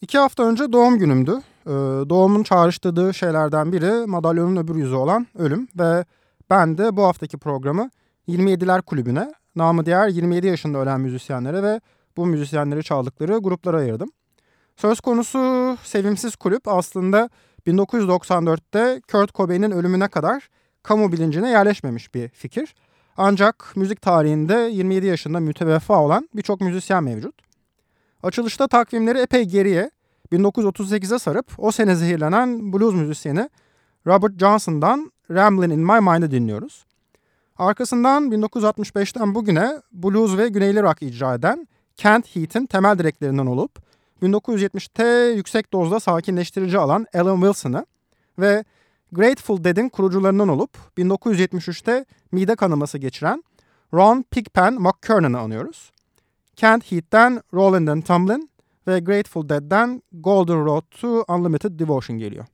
İki hafta önce doğum günümdü. Ee, doğumun çağrıştırdığı şeylerden biri madalyonun öbür yüzü olan ölüm ve ben de bu haftaki programı 27'ler kulübüne, namı diğer 27 yaşında ölen müzisyenlere ve bu müzisyenleri çaldıkları gruplara ayırdım. Söz konusu sevimsiz kulüp aslında 1994'te Kurt Cobain'in ölümüne kadar kamu bilincine yerleşmemiş bir fikir. Ancak müzik tarihinde 27 yaşında müteveffa olan birçok müzisyen mevcut. Açılışta takvimleri epey geriye 1938'e sarıp o sene zehirlenen blues müzisyeni Robert Johnson'dan Ramblin' in My Mind'ı dinliyoruz. Arkasından 1965'ten bugüne blues ve güneyli rock icra eden Kent Heat'in temel direklerinden olup 1970'te yüksek dozda sakinleştirici alan Alan Wilson'ı ve Grateful Dead'in kurucularından olup 1973'te mide kanaması geçiren Ron Pigpen McKernan'ı anıyoruz. Kent Heat'ten Roland and Tumblin ve Grateful Dead'den Golden Road to Unlimited Devotion geliyor.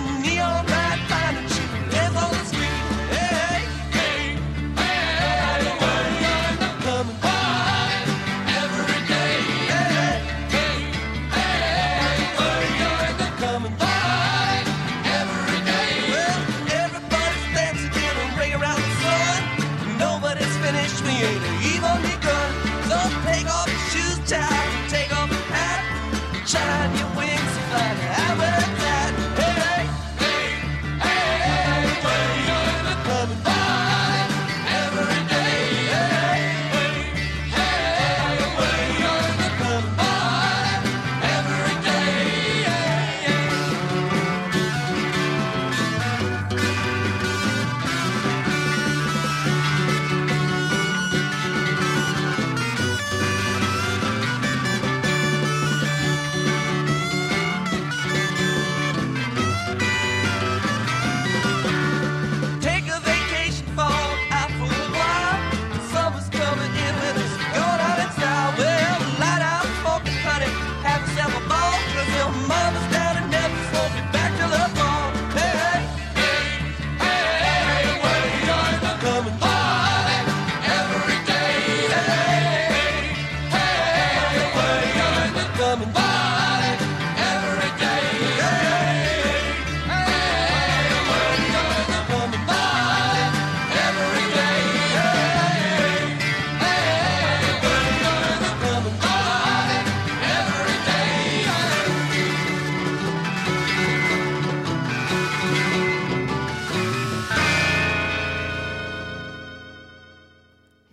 the.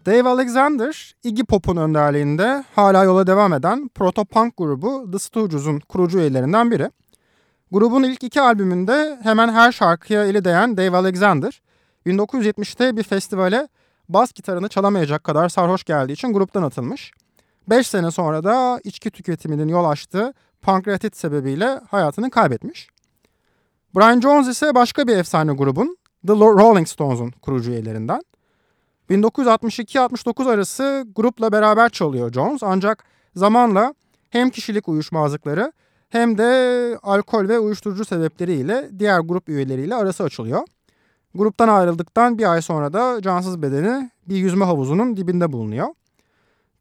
Dave Alexander, Iggy Pop'un önderliğinde hala yola devam eden proto-punk grubu The Stooges'un kurucu üyelerinden biri. Grubun ilk iki albümünde hemen her şarkıya eli değen Dave Alexander, 1970'te bir festivale bas gitarını çalamayacak kadar sarhoş geldiği için gruptan atılmış. 5 sene sonra da içki tüketiminin yol açtığı pankreatit sebebiyle hayatını kaybetmiş. Brian Jones ise başka bir efsane grubun The Rolling Stones'un kurucu üyelerinden. 1962-69 arası grupla beraber çalıyor Jones ancak zamanla hem kişilik uyuşmazlıkları hem de alkol ve uyuşturucu sebepleriyle diğer grup üyeleriyle arası açılıyor. Gruptan ayrıldıktan bir ay sonra da cansız bedeni bir yüzme havuzunun dibinde bulunuyor.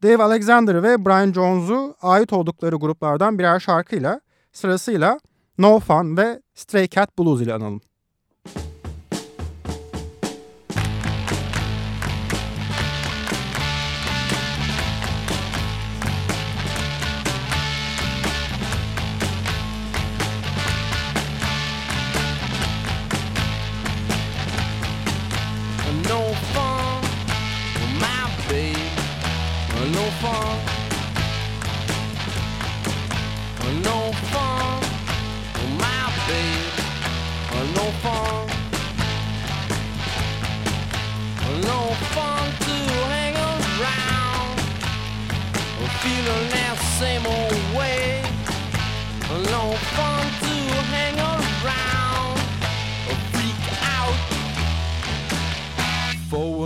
Dave Alexander ve Brian Jones'u ait oldukları gruplardan birer şarkıyla sırasıyla No Fun ve Stray Cat Blues ile analım.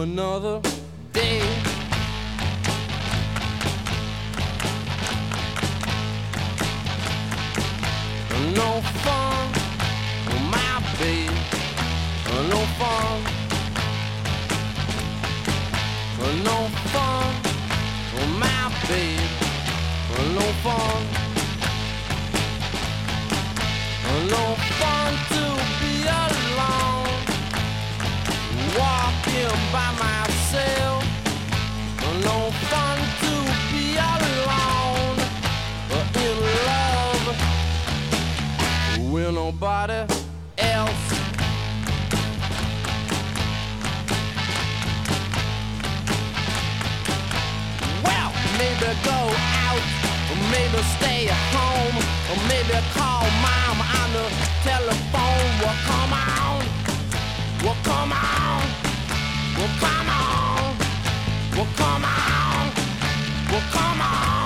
Another day. No fun, my babe. No fun. No fun, my babe. No fun. No fun to by myself. No fun to be alone, But in love with nobody else. Well, maybe go out, or maybe stay at home, or maybe call mom on the telephone. Well, come on, well, come on, well, come on, well, come on, well, come on,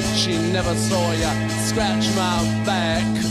Bet she never saw ya scratch my back.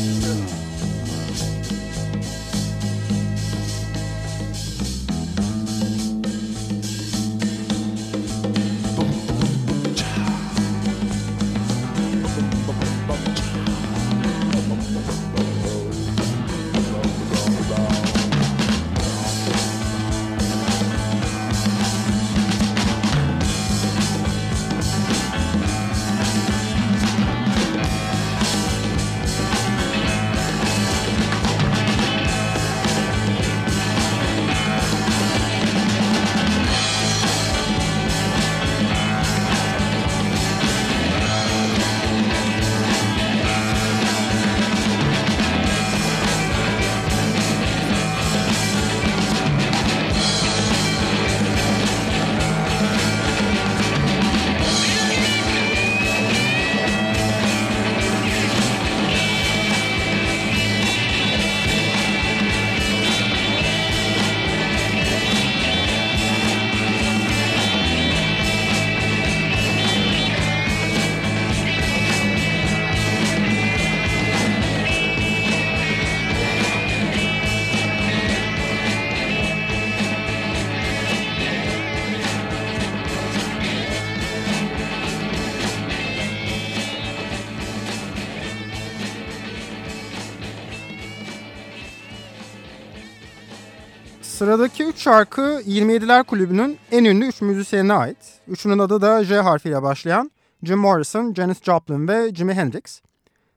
Sıradaki 3 şarkı 27'ler kulübünün en ünlü 3 müzisyenine ait. Üçünün adı da J harfiyle başlayan Jim Morrison, Janis Joplin ve Jimi Hendrix.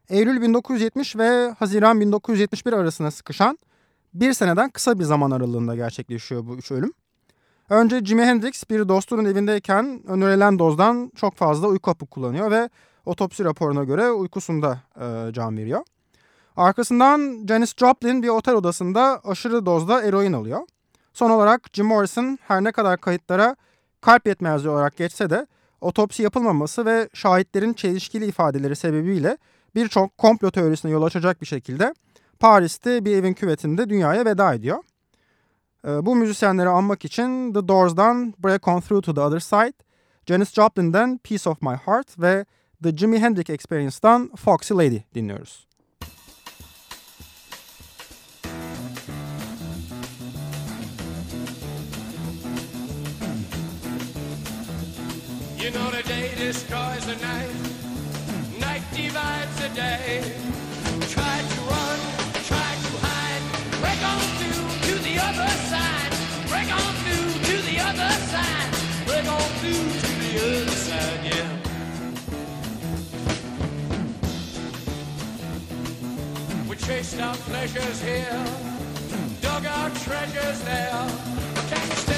Eylül 1970 ve Haziran 1971 arasında sıkışan bir seneden kısa bir zaman aralığında gerçekleşiyor bu üç ölüm. Önce Jimi Hendrix bir dostunun evindeyken önerilen dozdan çok fazla uyku hapı kullanıyor ve otopsi raporuna göre uykusunda e, can veriyor. Arkasından Janis Joplin bir otel odasında aşırı dozda eroin alıyor. Son olarak Jim Morrison her ne kadar kayıtlara kalp yetmezliği olarak geçse de otopsi yapılmaması ve şahitlerin çelişkili ifadeleri sebebiyle birçok komplo teorisine yol açacak bir şekilde Paris'te bir evin küvetinde dünyaya veda ediyor. Ee, bu müzisyenleri anmak için The Doors'dan Break On Through To The Other Side, Janis Joplin'den Piece Of My Heart ve The Jimi Hendrix Experience'dan Foxy Lady dinliyoruz. You know the day destroys the night, night divides the day. Try to run, try to hide, break on through to the other side, break on through to the other side, break on through to the other side, yeah. We chased our pleasures here, dug our treasures there. But can you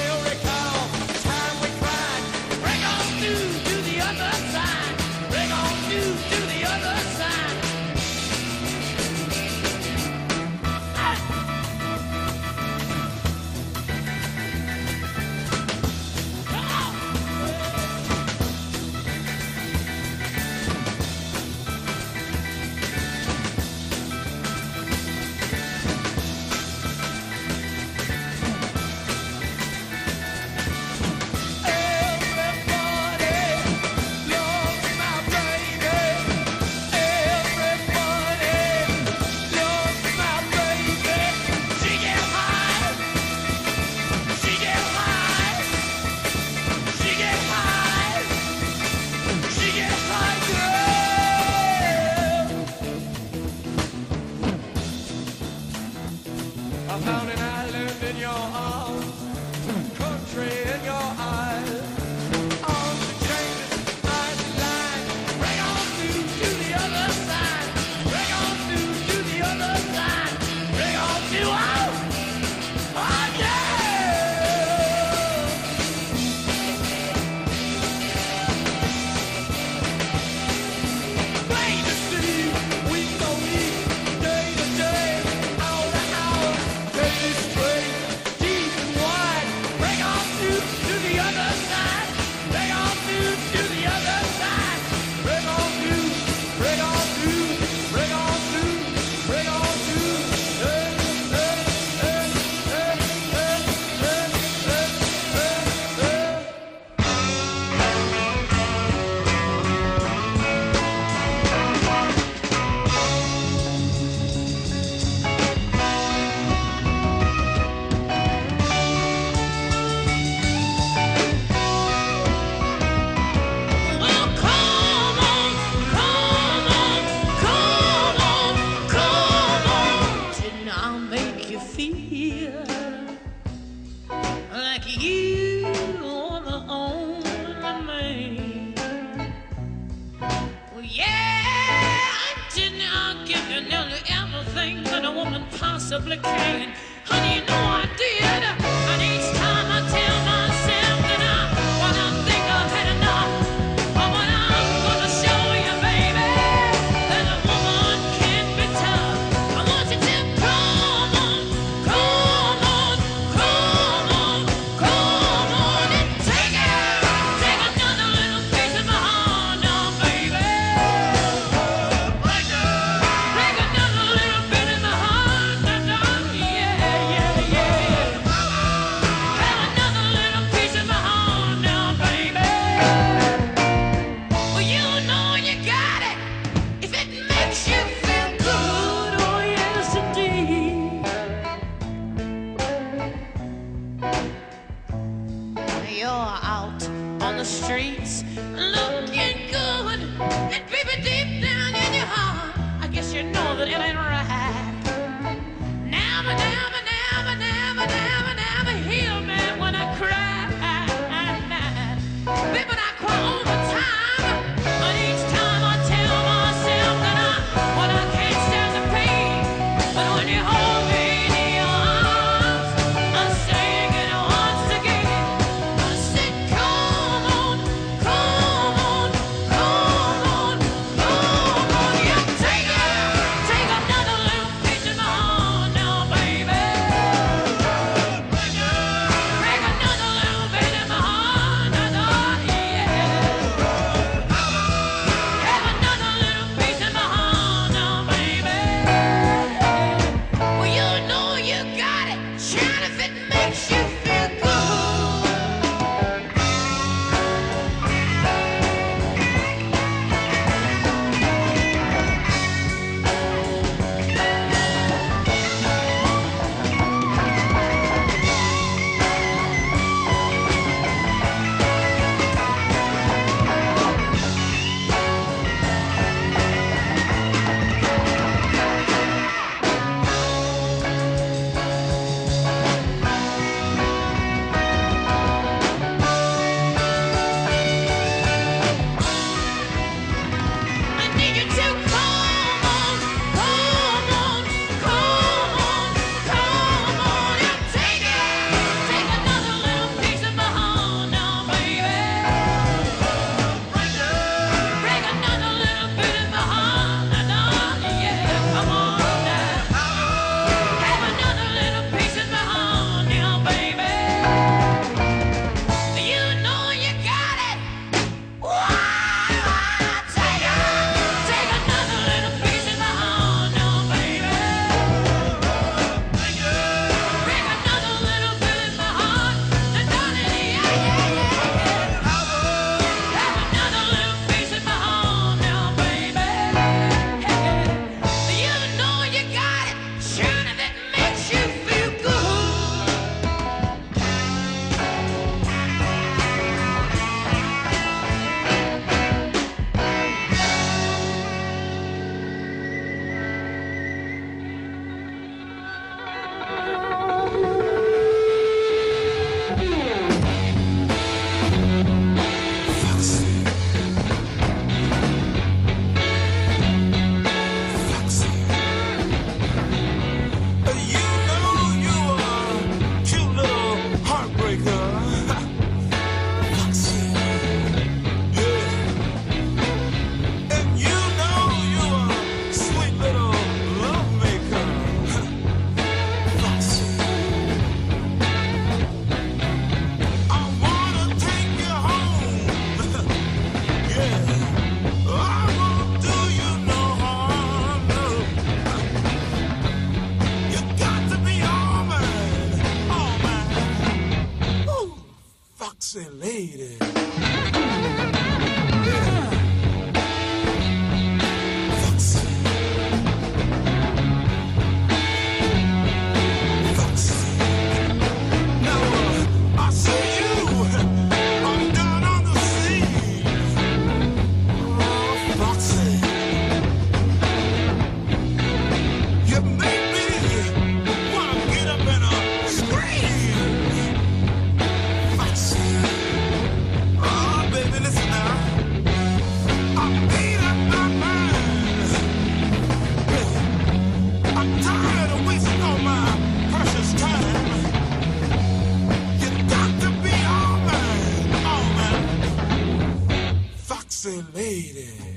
dancing lady.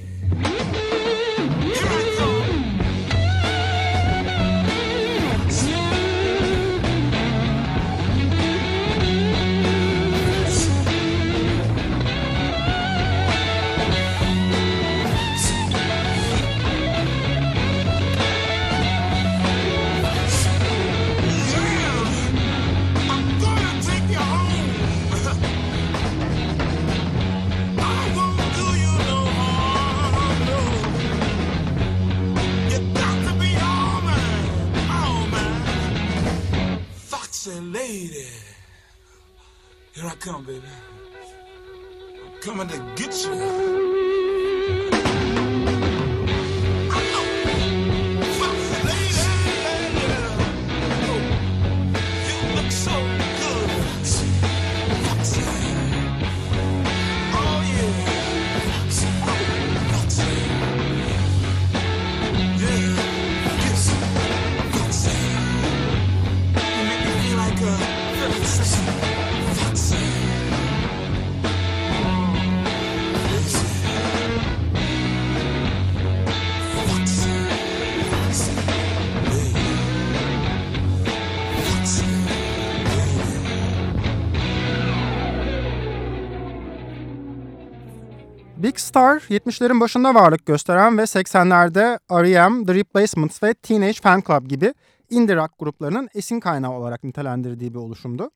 Star 70'lerin başında varlık gösteren ve 80'lerde R.E.M., The Replacements ve Teenage Fan Club gibi indie rock gruplarının esin kaynağı olarak nitelendirdiği bir oluşumdu.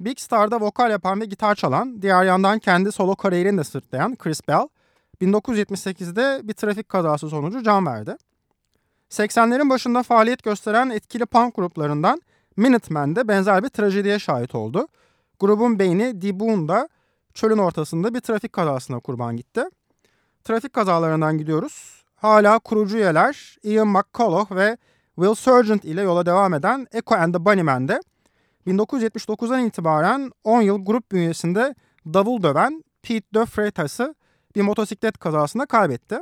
Big Star'da vokal yapan ve gitar çalan, diğer yandan kendi solo kariyerini de sırtlayan Chris Bell, 1978'de bir trafik kazası sonucu can verdi. 80'lerin başında faaliyet gösteren etkili punk gruplarından Minutemen de benzer bir trajediye şahit oldu. Grubun beyni D. Boone çölün ortasında bir trafik kazasına kurban gitti. Trafik kazalarından gidiyoruz. Hala kurucu üyeler Ian McCulloch ve Will Sergeant ile yola devam eden Echo and the Bunnymen de 1979'dan itibaren 10 yıl grup bünyesinde davul döven Pete De bir motosiklet kazasında kaybetti.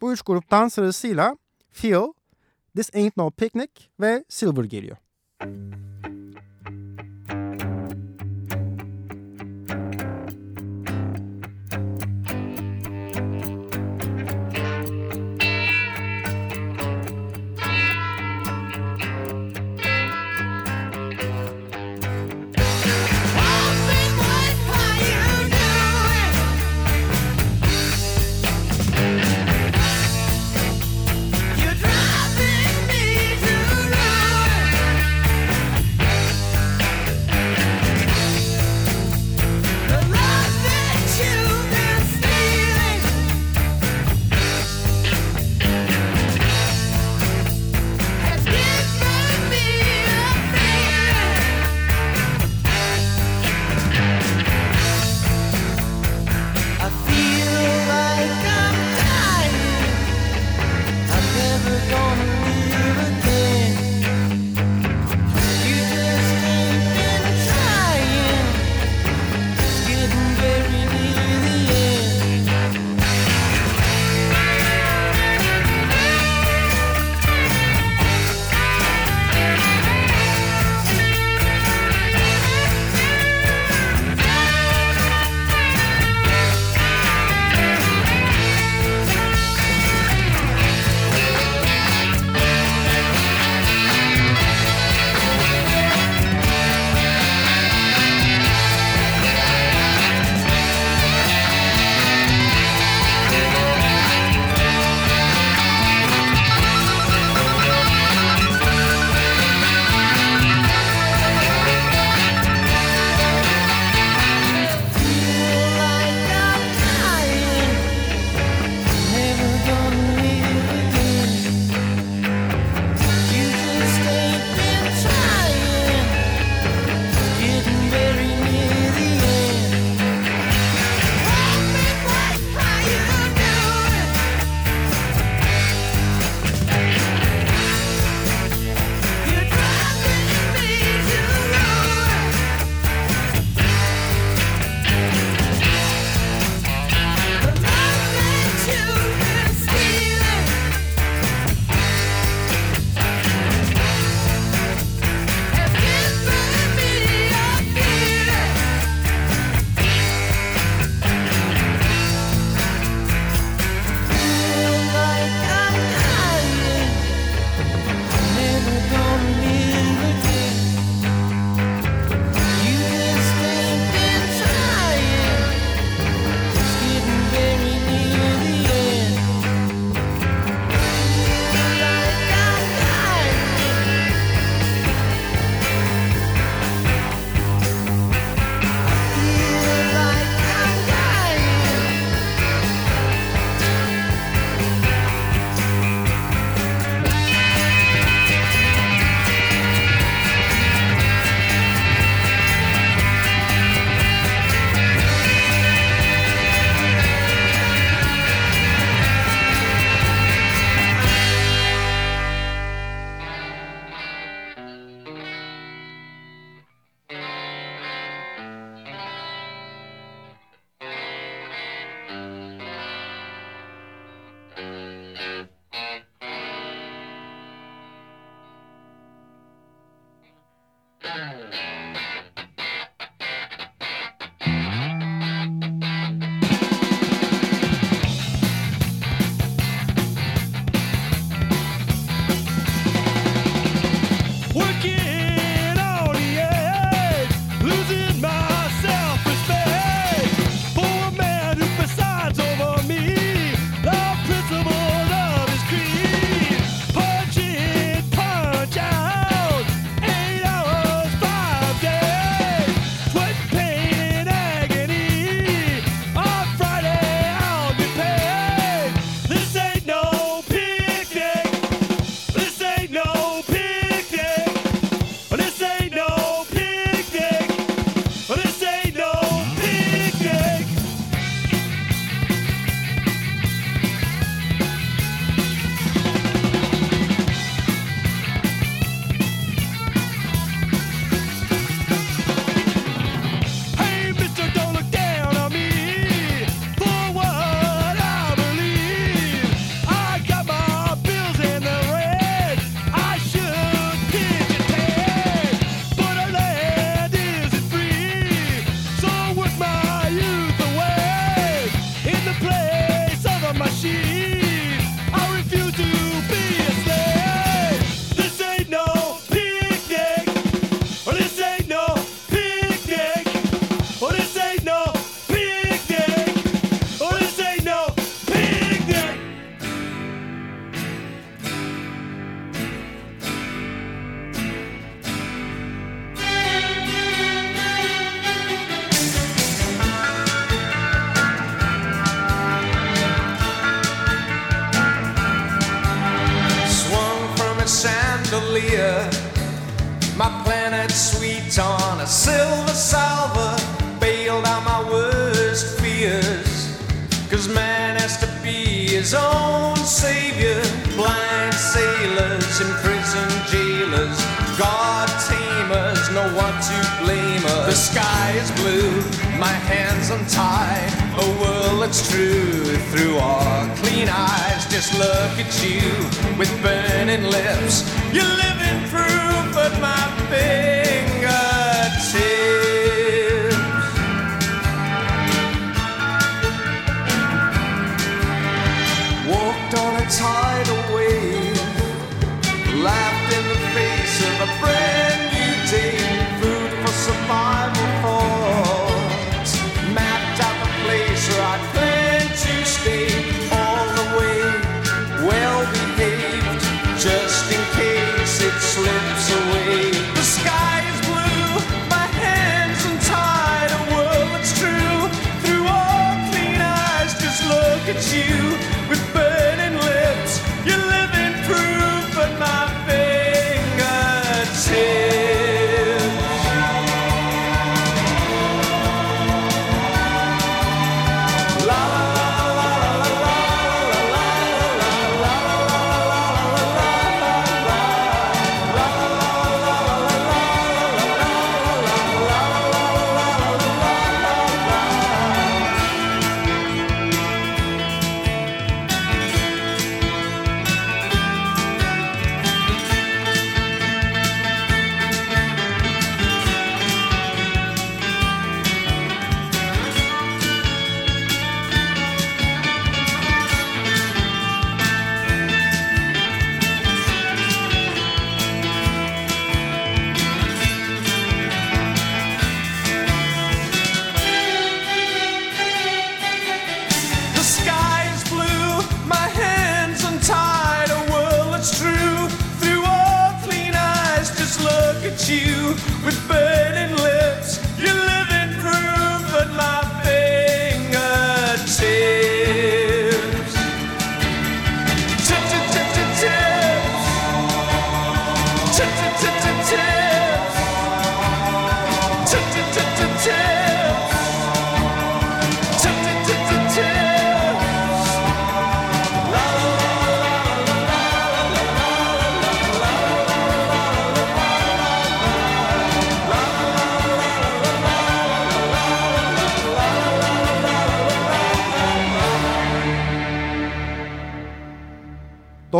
Bu üç gruptan sırasıyla Feel, This Ain't No Picnic ve Silver geliyor. You're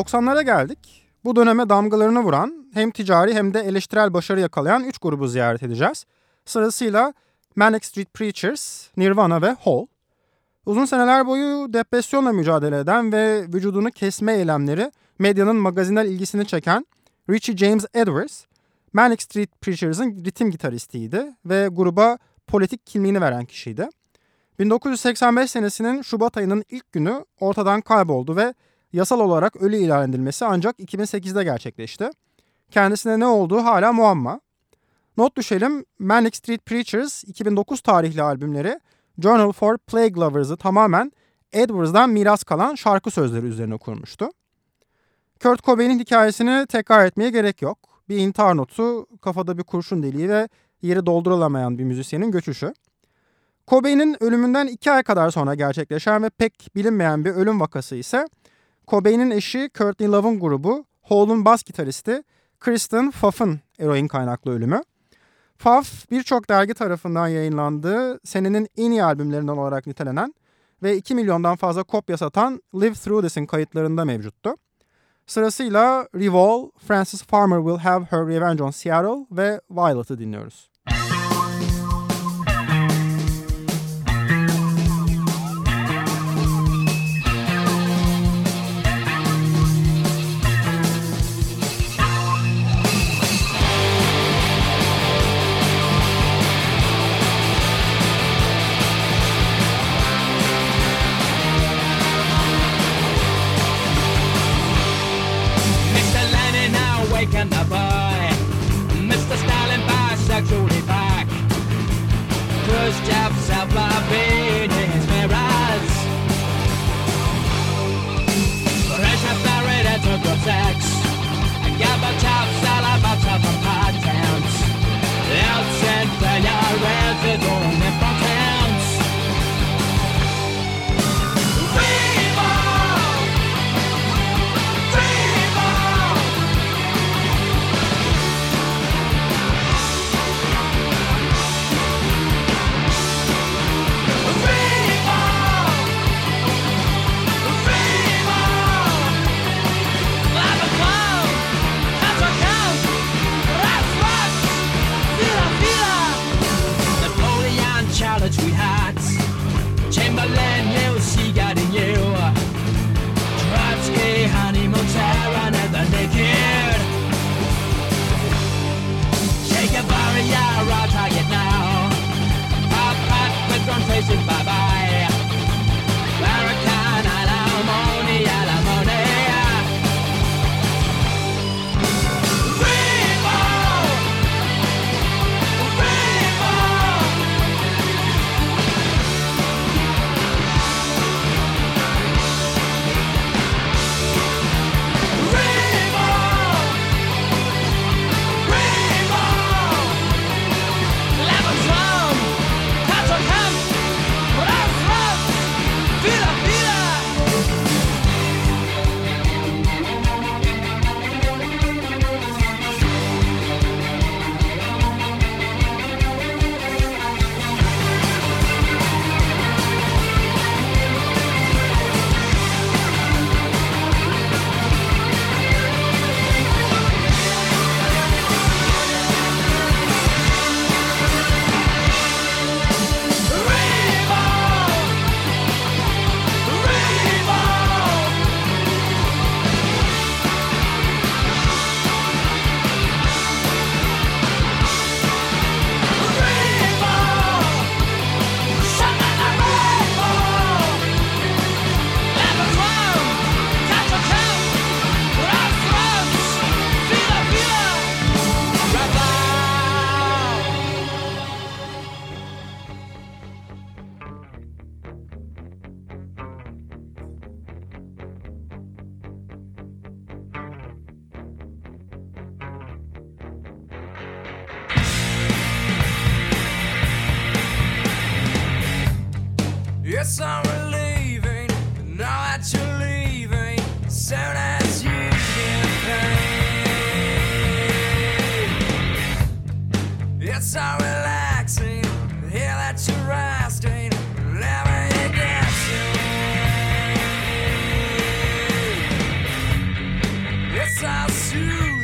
...90'lara geldik. Bu döneme damgalarını vuran hem ticari hem de eleştirel başarı yakalayan 3 grubu ziyaret edeceğiz. Sırasıyla Manic Street Preachers, Nirvana ve Hole. Uzun seneler boyu depresyonla mücadele eden ve vücudunu kesme eylemleri medyanın magazinel ilgisini çeken Richie James Edwards, Manic Street Preachers'ın ritim gitaristiydi ve gruba politik kimliğini veren kişiydi. 1985 senesinin Şubat ayının ilk günü ortadan kayboldu ve yasal olarak ölü ilan edilmesi ancak 2008'de gerçekleşti. Kendisine ne olduğu hala muamma. Not düşelim Manic Street Preachers 2009 tarihli albümleri Journal for Plague Lovers'ı tamamen Edwards'dan miras kalan şarkı sözleri üzerine kurmuştu. Kurt Cobain'in hikayesini tekrar etmeye gerek yok. Bir intihar notu, kafada bir kurşun deliği ve yeri doldurulamayan bir müzisyenin göçüşü. Cobain'in ölümünden iki ay kadar sonra gerçekleşen ve pek bilinmeyen bir ölüm vakası ise Cobain'in eşi Courtney Love'ın grubu Hole'un bas gitaristi Kristen Pfaff'ın eroin kaynaklı ölümü. Pfaff birçok dergi tarafından yayınlandığı senenin en iyi albümlerinden olarak nitelenen ve 2 milyondan fazla kopya satan Live Through This'in kayıtlarında mevcuttu. Sırasıyla Revol, Francis Farmer Will Have Her Revenge on Seattle ve Violet'ı dinliyoruz. I'll soon.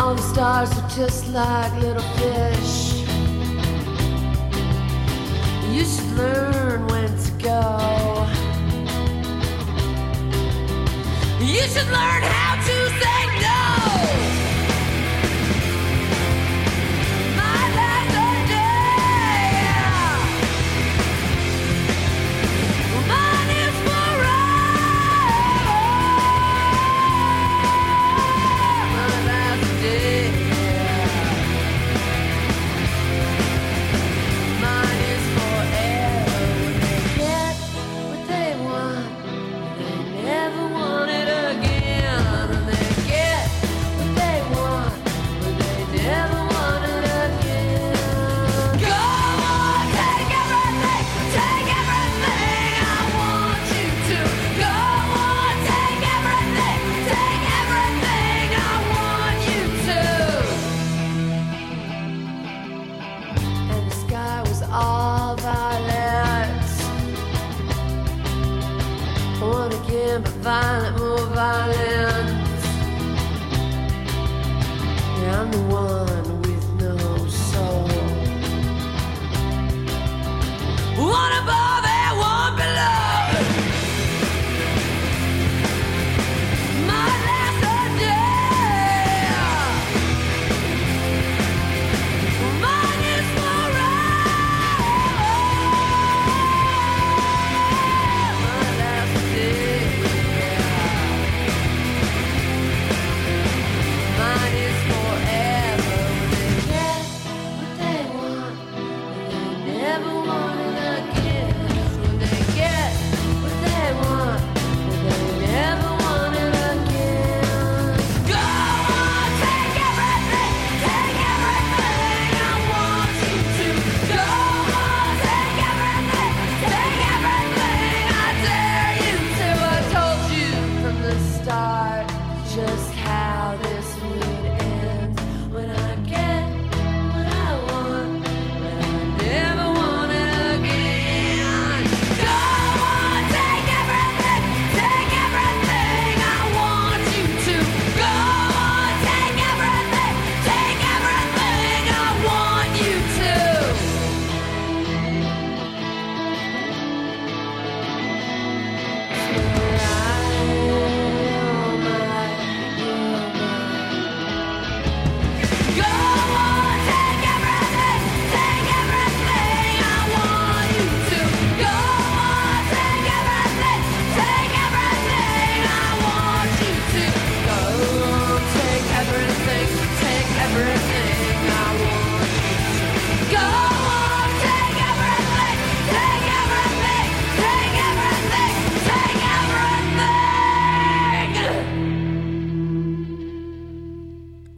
all the stars are just like little fish. You should learn when to go. You should learn how.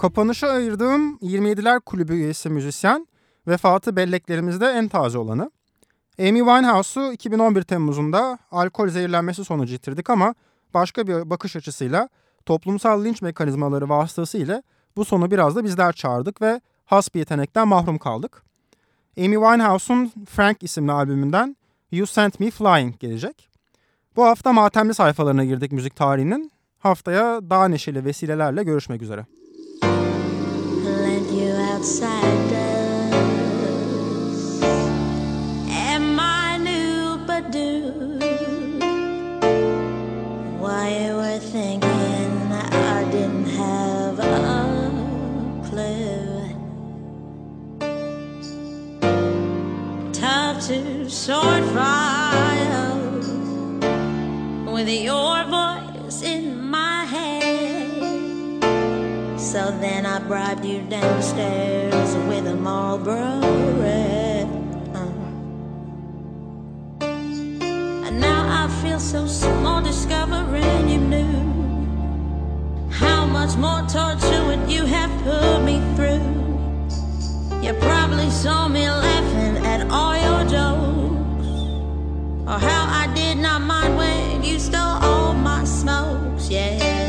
Kapanışa ayırdığım 27'ler kulübü üyesi müzisyen vefatı belleklerimizde en taze olanı. Amy Winehouse'u 2011 Temmuz'unda alkol zehirlenmesi sonucu yitirdik ama başka bir bakış açısıyla toplumsal linç mekanizmaları vasıtasıyla bu sonu biraz da bizler çağırdık ve has bir yetenekten mahrum kaldık. Amy Winehouse'un Frank isimli albümünden You Sent Me Flying gelecek. Bu hafta matemli sayfalarına girdik müzik tarihinin. Haftaya daha neşeli vesilelerle görüşmek üzere. You. Am I new but do? Why were thinking I didn't have a clue. Tough to sort files with your voice So then I bribed you downstairs with a Marlboro red. Uh. And now I feel so small discovering you knew how much more torture would you have put me through. You probably saw me laughing at all your jokes, or how I did not mind when you stole all my smokes. Yeah.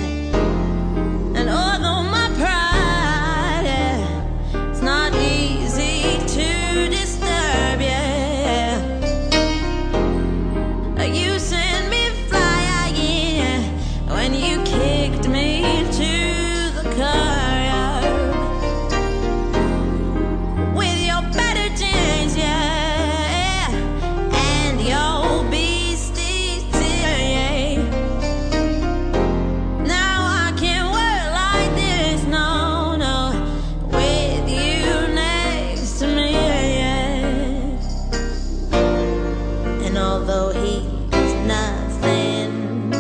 Although he's nothing.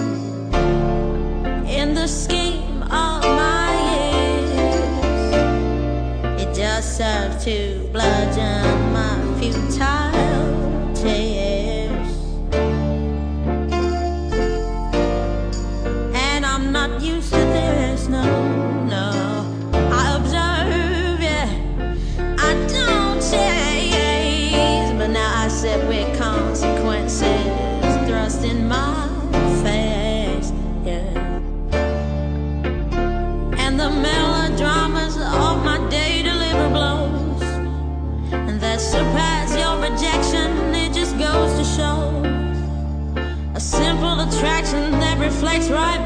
In the scheme of my years, it just served to bludgeon Right.